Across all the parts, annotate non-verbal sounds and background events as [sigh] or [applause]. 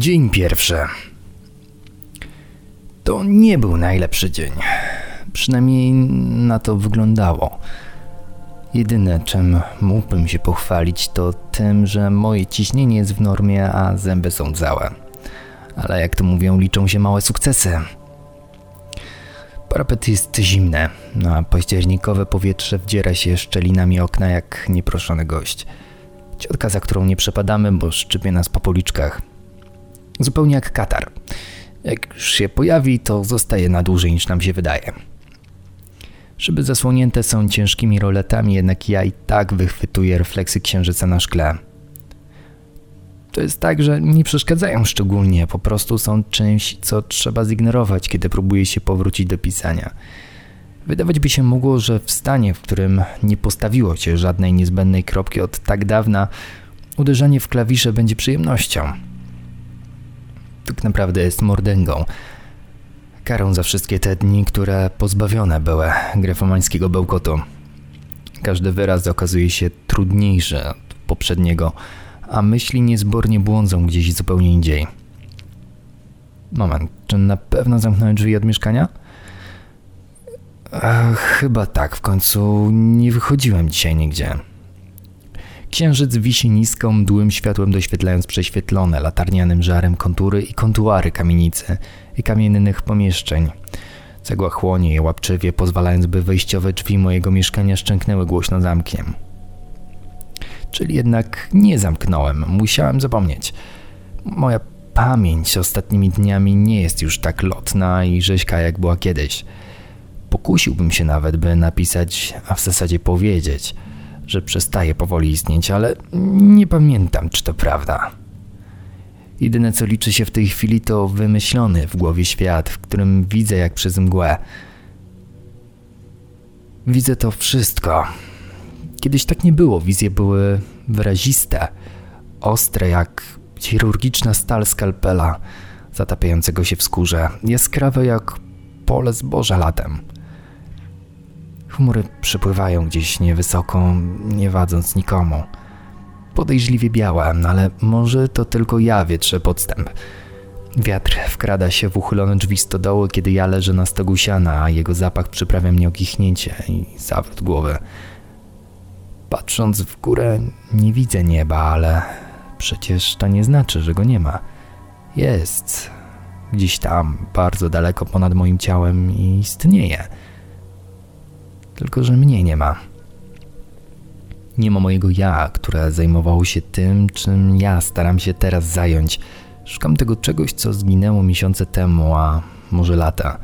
Dzień pierwszy. To nie był najlepszy dzień. Przynajmniej na to wyglądało. Jedyne, czym mógłbym się pochwalić, to tym, że moje ciśnienie jest w normie, a zęby są całe. Ale jak to mówią, liczą się małe sukcesy. Parapet jest zimny, a październikowe powietrze wdziera się szczelinami okna jak nieproszony gość. Ciotka, za którą nie przepadamy, bo szczypie nas po policzkach. Zupełnie jak katar. Jak już się pojawi, to zostaje na dłużej niż nam się wydaje. Szyby zasłonięte są ciężkimi roletami, jednak ja i tak wychwytuję refleksy księżyca na szkle. To jest tak, że nie przeszkadzają szczególnie, po prostu są czymś, co trzeba zignorować, kiedy próbuje się powrócić do pisania. Wydawać by się mogło, że w stanie, w którym nie postawiło się żadnej niezbędnej kropki od tak dawna, uderzanie w klawisze będzie przyjemnością. Tak naprawdę jest mordęgą. Karą za wszystkie te dni, które pozbawione były grefomańskiego bełkotu. Każdy wyraz okazuje się trudniejszy od poprzedniego, a myśli niezbornie błądzą gdzieś zupełnie indziej. Moment, czy na pewno zamknąłem drzwi od mieszkania? Chyba tak, w końcu nie wychodziłem dzisiaj nigdzie. Księżyc wisi nisko, mdłym światłem doświetlając prześwietlone latarnianym żarem kontury i kontuary kamienicy i kamiennych pomieszczeń. Cegła chłonie je łapczywie, pozwalając by wejściowe drzwi mojego mieszkania szczęknęły głośno zamkiem. Czyli jednak nie zamknąłem, musiałem zapomnieć. Moja pamięć ostatnimi dniami nie jest już tak lotna i rzeźka jak była kiedyś. Pokusiłbym się nawet, by napisać, a w zasadzie powiedzieć, że przestaje powoli istnieć, ale nie pamiętam, czy to prawda. Jedyne co liczy się w tej chwili to wymyślony w głowie świat, w którym widzę jak przez mgłę. Widzę to wszystko. Kiedyś tak nie było, wizje były wyraziste, ostre jak chirurgiczna stal skalpela zatapiającego się w skórze, jaskrawe jak pole zboża latem. Chmury przypływają gdzieś niewysoko, nie wadząc nikomu. Podejrzliwie białe, ale może to tylko ja wietrzę podstęp. Wiatr wkrada się w uchylone drzwi stodoły, kiedy ja leżę na stogu siana, a jego zapach przyprawia mnie o kichnięcie i zawrót głowy. Patrząc w górę nie widzę nieba, ale przecież to nie znaczy, że go nie ma. Jest. Gdzieś tam, bardzo daleko ponad moim ciałem i istnieje. Tylko, że mnie nie ma. Nie ma mojego ja, które zajmowało się tym, czym ja staram się teraz zająć. Szukam tego czegoś, co zginęło miesiące temu, a może lata.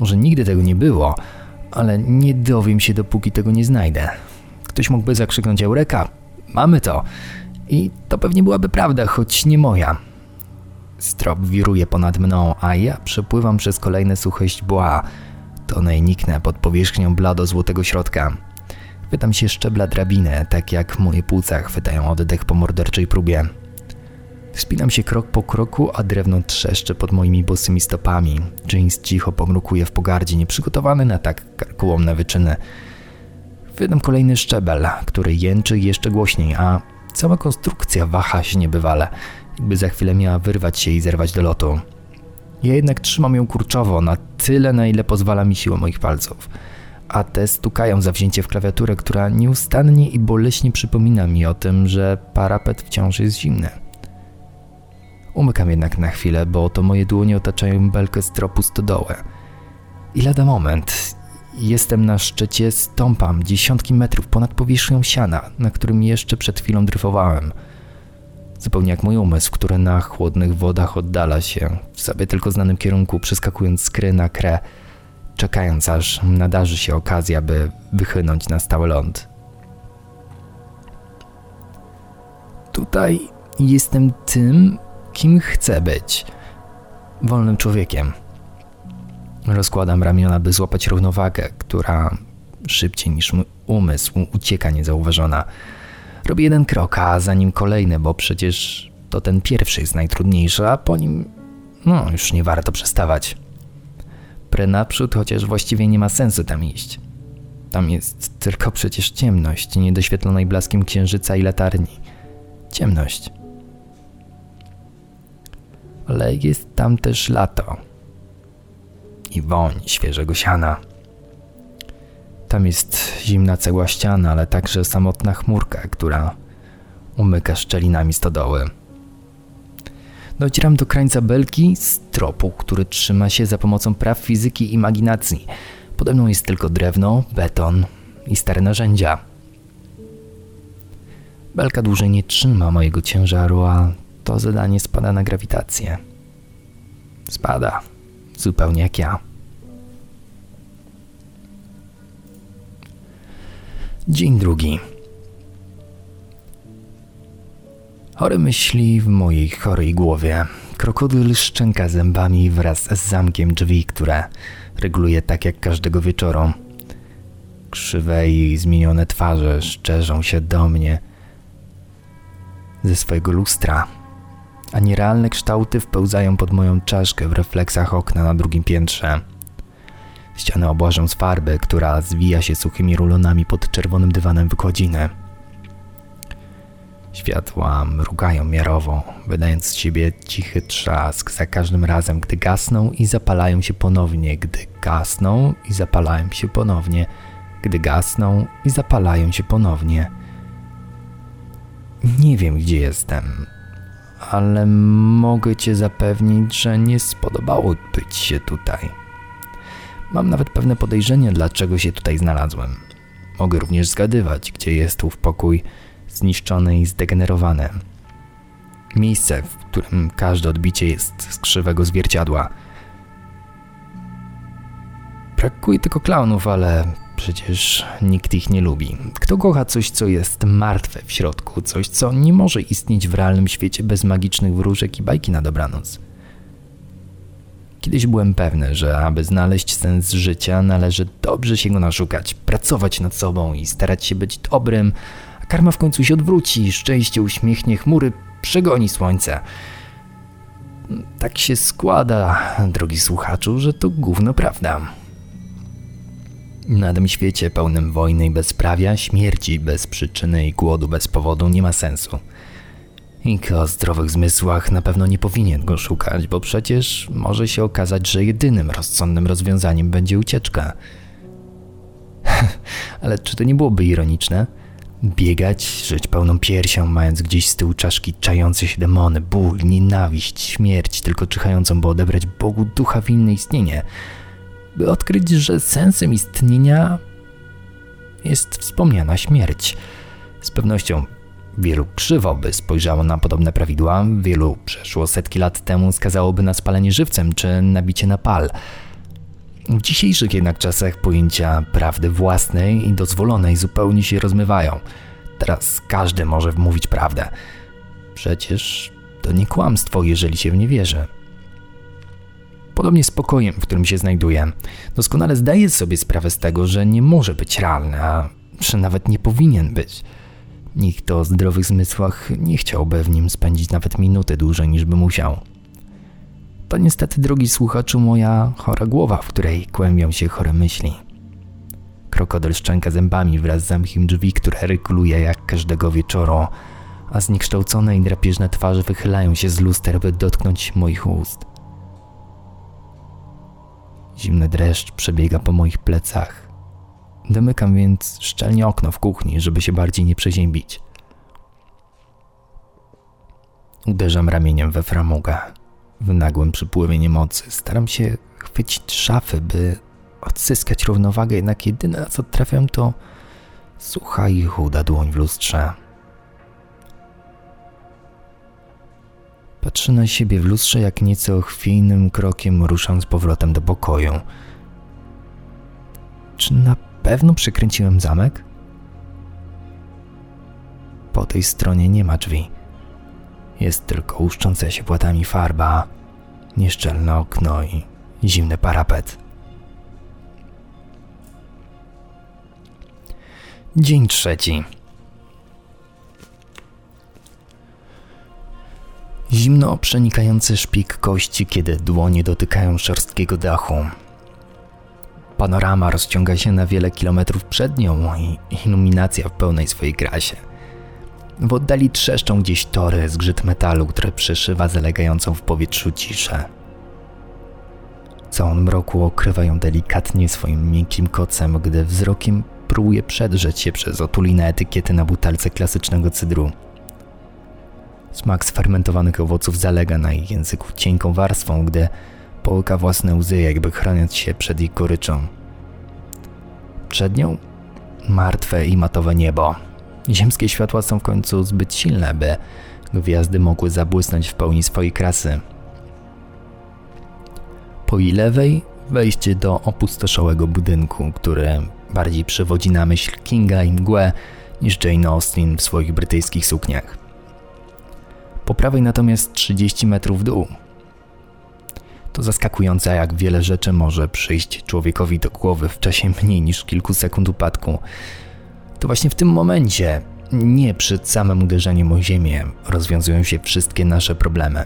Może nigdy tego nie było, ale nie dowiem się, dopóki tego nie znajdę. Ktoś mógłby zakrzyknąć Eureka. Mamy to. I to pewnie byłaby prawda, choć nie moja. Strop wiruje ponad mną, a ja przepływam przez kolejne suche źdźbła. Tonę i niknę pod powierzchnią blado-złotego środka. Chwytam się szczebla drabiny, tak jak moje płuca chwytają oddech po morderczej próbie. Wspinam się krok po kroku, a drewno trzeszczy pod moimi bosymi stopami. Jeans cicho pomrukuje w pogardzie, nieprzygotowany na tak karkołomne wyczyny. Wydam kolejny szczebel, który jęczy jeszcze głośniej, a cała konstrukcja waha się niebywale, jakby za chwilę miała wyrwać się i zerwać do lotu. Ja jednak trzymam ją kurczowo, na tyle, na ile pozwala mi siła moich palców. A te stukają zawzięcie w klawiaturę, która nieustannie i boleśnie przypomina mi o tym, że parapet wciąż jest zimny. Umykam jednak na chwilę, bo to moje dłonie otaczają belkę stropu stodołę. I lada moment, Jestem na szczycie, stąpam dziesiątki metrów ponad powierzchnią siana, na którym jeszcze przed chwilą dryfowałem. Zupełnie jak mój umysł, który na chłodnych wodach oddala się, w sobie tylko znanym kierunku, przeskakując z kry na krę, czekając aż nadarzy się okazja, by wychynąć na stały ląd. Tutaj jestem tym, kim chcę być. Wolnym człowiekiem Rozkładam ramiona, by złapać równowagę, która szybciej niż mój umysł ucieka niezauważona. Robię jeden krok, a za nim kolejny, bo przecież to ten pierwszy jest najtrudniejszy, a po nim no już nie warto przestawać. Prę naprzód, chociaż właściwie nie ma sensu tam iść. Tam jest tylko przecież ciemność, niedoświetlonej blaskiem księżyca i latarni. Ciemność. ale jest tam też lato i woń świeżego siana. Tam jest zimna cegła ściana, ale także samotna chmurka, która umyka szczelinami stodoły. Docieram do krańca belki z tropu, który trzyma się za pomocą praw fizyki i imaginacji. Pode mną jest tylko drewno, beton i stare narzędzia. Belka dłużej nie trzyma mojego ciężaru, a to zadanie spada na grawitację. Spada, zupełnie jak ja. Dzień drugi. Chore myśli w mojej chorej głowie. Krokodyl szczęka zębami wraz z zamkiem drzwi, które reguluje tak jak każdego wieczoru. Krzywe i zmienione twarze szczerzą się do mnie ze swojego lustra, a nierealne kształty wpełzają pod moją czaszkę w refleksach okna na drugim piętrze. Ściany obłażą z farby, która zwija się suchymi rulonami pod czerwonym dywanem wykładziny. Światła mrugają miarowo, wydając z siebie cichy trzask za każdym razem, gdy gasną i zapalają się ponownie, gdy gasną i zapalają się ponownie, gdy gasną i zapalają się ponownie. Nie wiem, gdzie jestem, ale mogę cię zapewnić, że nie spodobało być się tutaj. Mam nawet pewne podejrzenie, dlaczego się tutaj znalazłem. Mogę również zgadywać, gdzie jest ów pokój zniszczone i zdegenerowane. Miejsce, w którym każde odbicie jest z krzywego zwierciadła. Brakuje tylko klaunów, ale przecież nikt ich nie lubi. Kto kocha coś, co jest martwe w środku, coś, co nie może istnieć w realnym świecie bez magicznych wróżek i bajki na dobranoc? Kiedyś byłem pewny, że aby znaleźć sens życia, należy dobrze się go naszukać, pracować nad sobą i starać się być dobrym, Karma w końcu się odwróci, szczęście uśmiechnie chmury, przegoni słońce. Tak się składa, drogi słuchaczu, że to gówno prawda. Na tym świecie pełnym wojny i bezprawia, śmierci bez przyczyny i głodu bez powodu nie ma sensu. I o zdrowych zmysłach na pewno nie powinien go szukać, bo przecież może się okazać, że jedynym rozsądnym rozwiązaniem będzie ucieczka. [laughs] Ale czy to nie byłoby ironiczne? Biegać, żyć pełną piersią, mając gdzieś z tyłu czaszki czające się demony, ból, nienawiść, śmierć, tylko czyhającą, by odebrać Bogu ducha winne istnienie, by odkryć, że sensem istnienia jest wspomniana śmierć. Z pewnością wielu krzywo by spojrzało na podobne prawidła, wielu przeszło setki lat temu skazałoby na spalenie żywcem czy nabicie na pal. W dzisiejszych jednak czasach pojęcia prawdy własnej i dozwolonej zupełnie się rozmywają. Teraz każdy może mówić prawdę. Przecież to nie kłamstwo, jeżeli się w nie wierzy. Podobnie spokojem, w którym się znajduję, doskonale zdaję sobie sprawę z tego, że nie może być realny, a że nawet nie powinien być. Nikt o zdrowych zmysłach nie chciałby w nim spędzić nawet minuty dłużej niż by musiał. To niestety, drogi słuchaczu, moja chora głowa, w której kłębią się chore myśli. Krokodyl szczęka zębami wraz z zamkiem drzwi, które rykuluje jak każdego wieczoru, a zniekształcone i drapieżne twarze wychylają się z luster, by dotknąć moich ust. Zimny dreszcz przebiega po moich plecach. Domykam więc szczelnie okno w kuchni, żeby się bardziej nie przeziębić. Uderzam ramieniem we framugę. W nagłym przypływie niemocy staram się chwycić szafy, by odzyskać równowagę, jednak jedyne na co trafiam to sucha i chuda dłoń w lustrze. Patrzę na siebie w lustrze, jak nieco chwiejnym krokiem ruszam z powrotem do pokoju. Czy na pewno przekręciłem zamek? Po tej stronie nie ma drzwi. Jest tylko łuszcząca się płatami farba, nieszczelne okno i zimny parapet. Dzień trzeci. Zimno przenikający szpik kości, kiedy dłonie dotykają szorstkiego dachu. Panorama rozciąga się na wiele kilometrów przed nią i iluminacja w pełnej swojej krasie. W oddali trzeszczą gdzieś tory, zgrzyt metalu, który przeszywa zalegającą w powietrzu ciszę. Całą mroku okrywa ją delikatnie swoim miękkim kocem, gdy wzrokiem próbuje przedrzeć się przez otulinę etykiety na butelce klasycznego cydru. Smak sfermentowanych owoców zalega na jej języku cienką warstwą, gdy połyka własne łzy, jakby chroniąc się przed ich goryczą. Przed nią martwe i matowe niebo. Ziemskie światła są w końcu zbyt silne, by gwiazdy mogły zabłysnąć w pełni swojej krasy. Po jej lewej wejście do opustoszałego budynku, który bardziej przywodzi na myśl Kinga i mgłę niż Jane Austen w swoich brytyjskich sukniach. Po prawej natomiast 30 metrów dół. To zaskakujące, jak wiele rzeczy może przyjść człowiekowi do głowy w czasie mniej niż kilku sekund upadku. To właśnie w tym momencie, nie przed samym uderzeniem o ziemię, rozwiązują się wszystkie nasze problemy.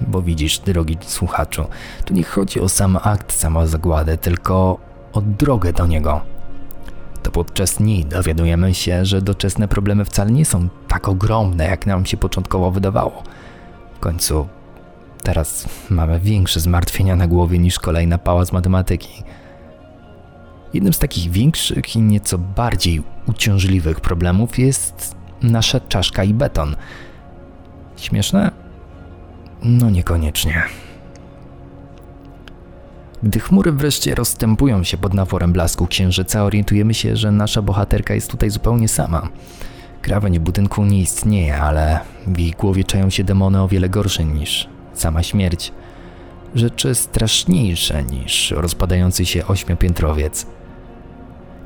Bo widzisz, drogi słuchaczu, tu nie chodzi o sam akt samozagłady, tylko o drogę do niego. To podczas niej dowiadujemy się, że doczesne problemy wcale nie są tak ogromne, jak nam się początkowo wydawało. W końcu teraz mamy większe zmartwienia na głowie niż kolejna pała z matematyki. Jednym z takich większych i nieco bardziej uciążliwych problemów jest nasza czaszka i beton. Śmieszne? No niekoniecznie. Gdy chmury wreszcie rozstępują się pod naworem blasku księżyca, orientujemy się, że nasza bohaterka jest tutaj zupełnie sama. Krawędź budynku nie istnieje, ale w jej głowie czają się demony o wiele gorsze niż sama śmierć. Rzeczy straszniejsze niż rozpadający się ośmiopiętrowiec.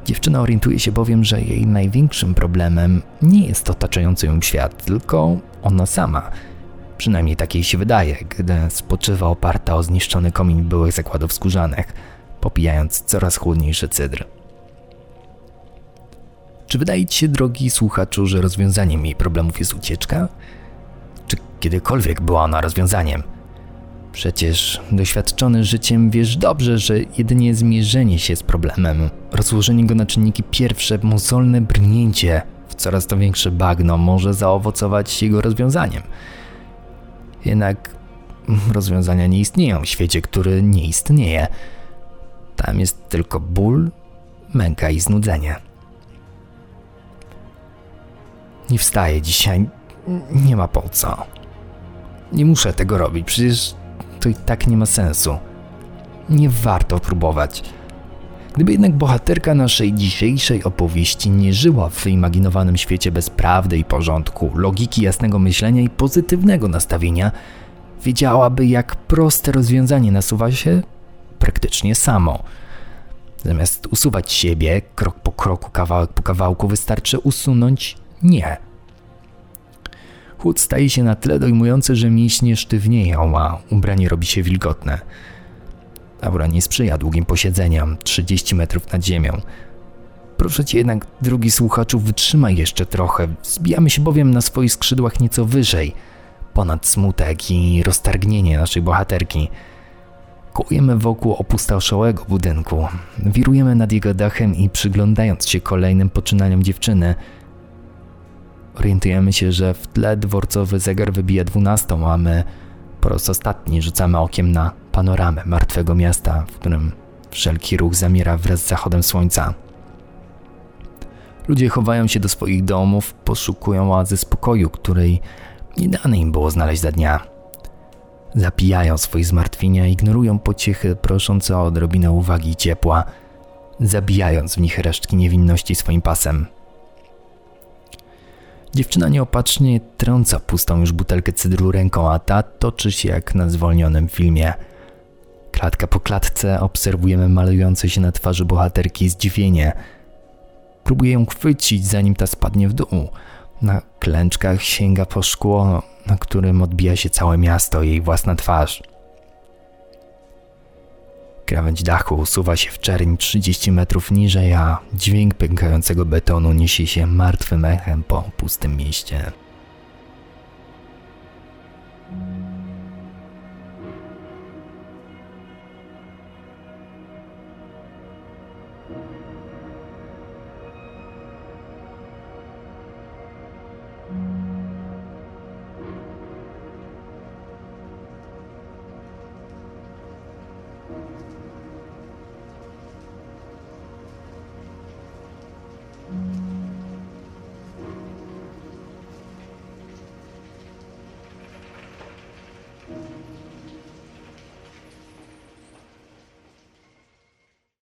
Dziewczyna orientuje się bowiem, że jej największym problemem nie jest otaczający ją świat, tylko ona sama – Przynajmniej tak jej się wydaje, gdy spoczywa oparta o zniszczony komin byłych zakładów skórzanych, popijając coraz chłodniejszy cydr. Czy wydaje ci się, drogi słuchaczu, że rozwiązaniem jej problemów jest ucieczka? Czy kiedykolwiek była ona rozwiązaniem? Przecież doświadczony życiem wiesz dobrze, że jedynie zmierzenie się z problemem, rozłożenie go na czynniki pierwsze, mozolne brnięcie w coraz to większe bagno może zaowocować jego rozwiązaniem – jednak rozwiązania nie istnieją w świecie, który nie istnieje. Tam jest tylko ból, męka i znudzenie. Nie wstaję dzisiaj, nie ma po co. Nie muszę tego robić, przecież to i tak nie ma sensu. Nie warto próbować. Gdyby jednak bohaterka naszej dzisiejszej opowieści nie żyła w wyimaginowanym świecie bez prawdy i porządku, logiki jasnego myślenia i pozytywnego nastawienia, wiedziałaby, jak proste rozwiązanie nasuwa się praktycznie samo. Zamiast usuwać siebie krok po kroku, kawałek po kawałku, wystarczy usunąć nie. Chłód staje się na tyle dojmujący, że mięśnie sztywnieją, a ubranie robi się wilgotne. Aura nie sprzyja długim posiedzeniom 30 metrów nad ziemią. Proszę cię jednak, drugi słuchaczu, wytrzymaj jeszcze trochę. Zbijamy się bowiem na swoich skrzydłach nieco wyżej, ponad smutek i roztargnienie naszej bohaterki. Kołujemy wokół opustoszałego budynku, wirujemy nad jego dachem i przyglądając się kolejnym poczynaniom dziewczyny, orientujemy się, że w tle dworcowy zegar wybija dwunastą, a my po raz ostatni rzucamy okiem na panoramę martwego miasta, w którym wszelki ruch zamiera wraz z zachodem słońca. Ludzie chowają się do swoich domów, poszukują oazy spokoju, której nie dane im było znaleźć za dnia. Zapijają swoje zmartwienia, ignorują pociechy proszące o odrobinę uwagi i ciepła, zabijając w nich resztki niewinności swoim pasem. Dziewczyna nieopatrznie trąca pustą już butelkę cydru ręką, a ta toczy się jak na zwolnionym filmie. Klatka po klatce obserwujemy malujące się na twarzy bohaterki zdziwienie. Próbuje ją chwycić, zanim ta spadnie w dół. Na klęczkach sięga po szkło, na którym odbija się całe miasto, jej własna twarz. Krawędź dachu usuwa się w czerń 30 metrów niżej, a dźwięk pękającego betonu niesie się martwym echem po pustym mieście.